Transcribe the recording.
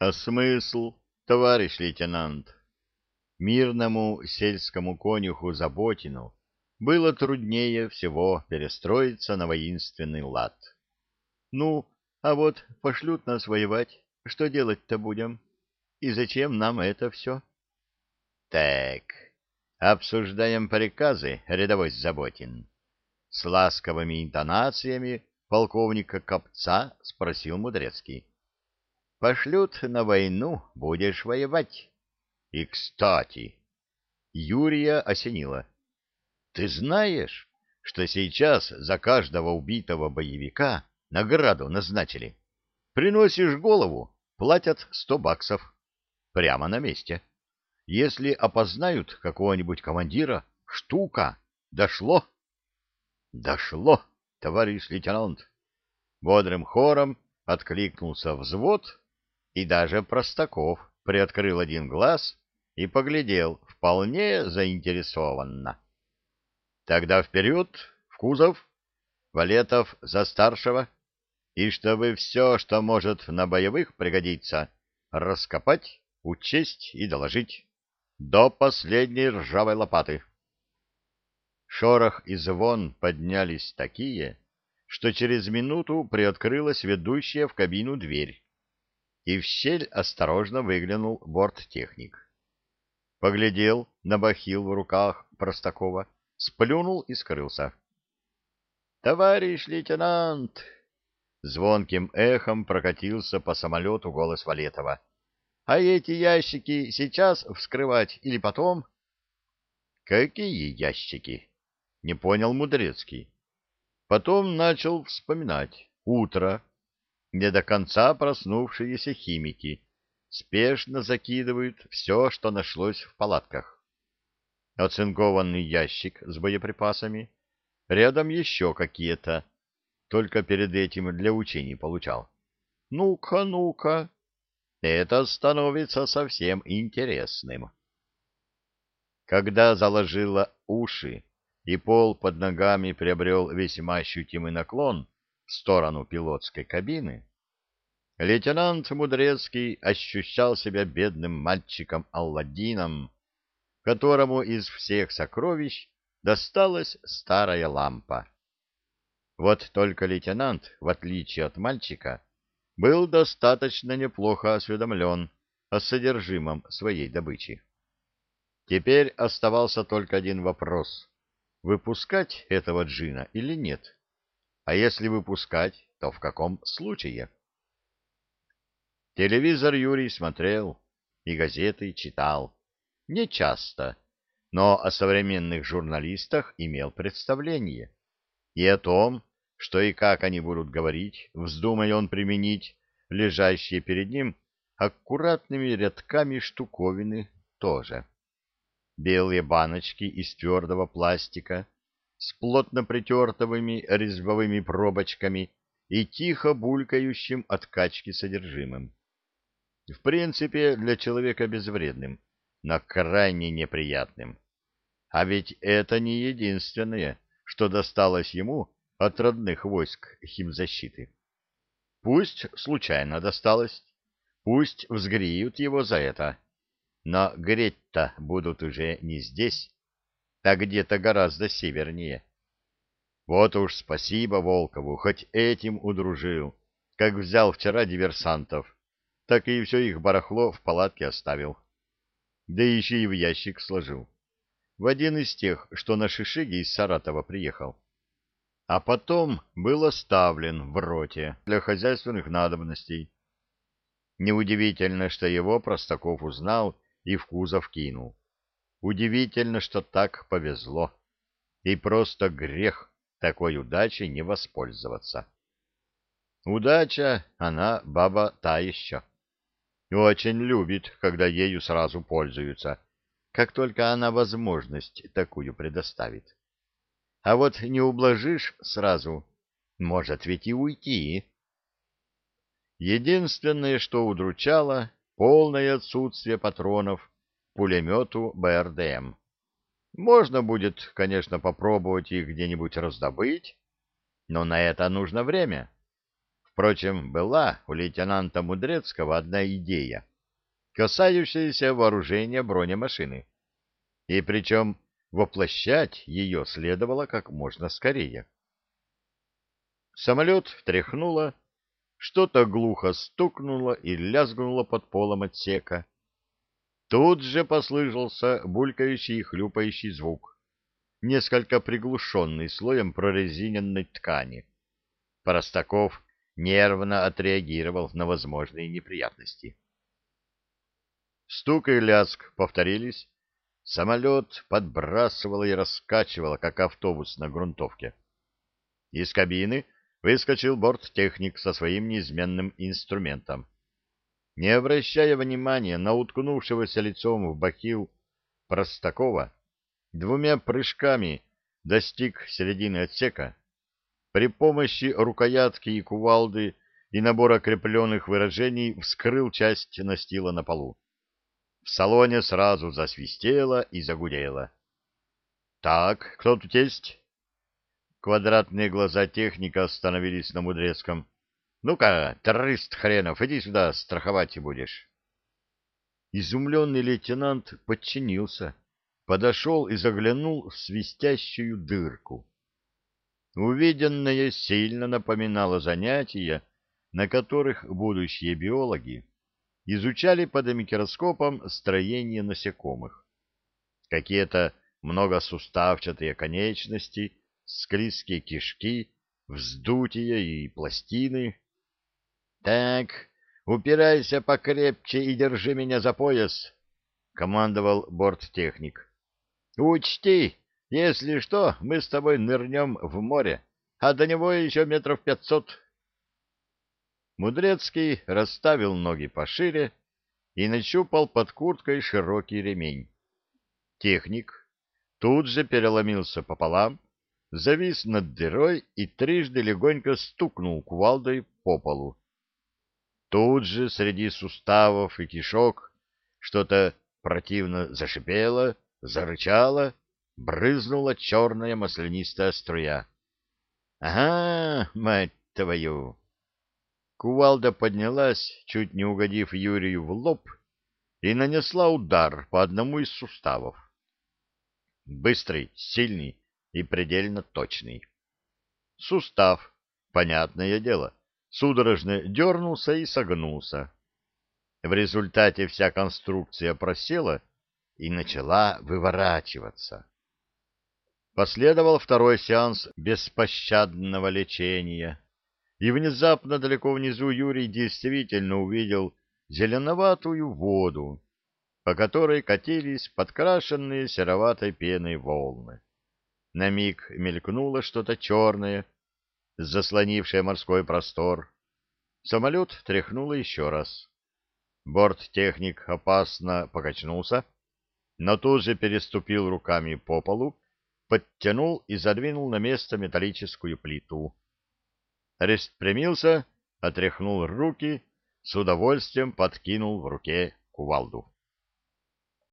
А смысл, товарищ лейтенант? Мирному сельскому конюху Заботину было труднее всего перестроиться на воинственный лад. Ну, а вот пошлют нас воевать, что делать-то будем? И зачем нам это все? Так, обсуждаем приказы, рядовой Заботин. С ласковыми интонациями полковника Копца спросил Мудрецкий. Пошлют на войну, будешь воевать. И, кстати, Юрия осенило. Ты знаешь, что сейчас за каждого убитого боевика награду назначили? Приносишь голову, платят сто баксов. Прямо на месте. Если опознают какого-нибудь командира, штука. Дошло? Дошло, товарищ лейтенант. Бодрым хором откликнулся взвод, и даже Простаков приоткрыл один глаз и поглядел вполне заинтересованно. Тогда вперед, в кузов, валетов за старшего, и чтобы все, что может на боевых пригодиться, раскопать, учесть и доложить до последней ржавой лопаты. Шорох и звон поднялись такие, что через минуту приоткрылась ведущая в кабину дверь и в щель осторожно выглянул борттехник. Поглядел на бахил в руках Простакова, сплюнул и скрылся. «Товарищ лейтенант!» Звонким эхом прокатился по самолету голос Валетова. «А эти ящики сейчас вскрывать или потом?» «Какие ящики?» — не понял Мудрецкий. Потом начал вспоминать. «Утро, не до конца проснувшиеся химики спешно закидывают все, что нашлось в палатках. Оцинкованный ящик с боеприпасами, рядом еще какие-то, только перед этим для учений получал. Ну-ка, ну-ка, это становится совсем интересным. Когда заложила уши и пол под ногами приобрел весьма ощутимый наклон, сторону пилотской кабины, лейтенант Мудрецкий ощущал себя бедным мальчиком-алладином, которому из всех сокровищ досталась старая лампа. Вот только лейтенант, в отличие от мальчика, был достаточно неплохо осведомлен о содержимом своей добычи. Теперь оставался только один вопрос — выпускать этого джина или нет? А если выпускать, то в каком случае? Телевизор Юрий смотрел и газеты читал. Не часто, но о современных журналистах имел представление. И о том, что и как они будут говорить, вздумай он применить лежащие перед ним аккуратными рядками штуковины тоже. Белые баночки из твердого пластика, с плотно притертовыми резьбовыми пробочками и тихо булькающим от качки содержимым. В принципе, для человека безвредным, но крайне неприятным. А ведь это не единственное, что досталось ему от родных войск химзащиты. Пусть случайно досталось, пусть взгреют его за это, но греть-то будут уже не здесь, а где-то гораздо севернее. Вот уж спасибо Волкову, хоть этим удружил, как взял вчера диверсантов, так и все их барахло в палатке оставил. Да еще и в ящик сложил. В один из тех, что на Шишиге из Саратова приехал. А потом был оставлен в роте для хозяйственных надобностей. Неудивительно, что его Простаков узнал и в кузов кинул. Удивительно, что так повезло. И просто грех такой удачей не воспользоваться. Удача, она баба та еще. Очень любит, когда ею сразу пользуются, как только она возможность такую предоставит. А вот не ублажишь сразу, может ведь и уйти. Единственное, что удручало, полное отсутствие патронов пулемету БРДМ. Можно будет, конечно, попробовать их где-нибудь раздобыть, но на это нужно время. Впрочем, была у лейтенанта Мудрецкого одна идея, касающаяся вооружения бронемашины. И причем воплощать ее следовало как можно скорее. Самолет тряхнуло, что-то глухо стукнуло и лязгнуло под полом отсека, Тут же послышался булькающий и хлюпающий звук, несколько приглушенный слоем прорезиненной ткани. Простаков нервно отреагировал на возможные неприятности. Стук и лязг повторились. Самолет подбрасывало и раскачивало, как автобус на грунтовке. Из кабины выскочил борттехник со своим неизменным инструментом. Не обращая внимания на уткнувшегося лицом в бахил Простакова, двумя прыжками достиг середины отсека. При помощи рукоятки и кувалды и набора крепленных выражений вскрыл часть настила на полу. В салоне сразу засвистело и загудело. «Так, кто тут есть?» Квадратные глаза техника остановились на Мудрецком. Ну-ка, террорист хренов, иди сюда, страховать будешь. Изумленный лейтенант подчинился, подошел и заглянул в свистящую дырку. Увиденное сильно напоминало занятия, на которых будущие биологи изучали под микроскопом строение насекомых. Какие-то многосуставчатые конечности, склизкие кишки, вздутия и пластины «Так, упирайся покрепче и держи меня за пояс», — командовал борттехник. «Учти, если что, мы с тобой нырнем в море, а до него еще метров пятьсот». Мудрецкий расставил ноги пошире и нащупал под курткой широкий ремень. Техник тут же переломился пополам, завис над дырой и трижды легонько стукнул кувалдой по полу Тут же среди суставов и кишок что-то противно зашипело, зарычало, брызнула черная маслянистая струя. — Ага, мать твою! Кувалда поднялась, чуть не угодив Юрию в лоб, и нанесла удар по одному из суставов. Быстрый, сильный и предельно точный. Сустав, понятное дело, судорожно дернулся и согнулся. В результате вся конструкция просела и начала выворачиваться. Последовал второй сеанс беспощадного лечения, и внезапно далеко внизу Юрий действительно увидел зеленоватую воду, по которой катились подкрашенные сероватой пеной волны. На миг мелькнуло что-то черное, заслонившая морской простор. Самолет тряхнуло еще раз. Борт-техник опасно покачнулся, но тут же переступил руками по полу, подтянул и задвинул на место металлическую плиту. Арест примился, отряхнул руки, с удовольствием подкинул в руке кувалду.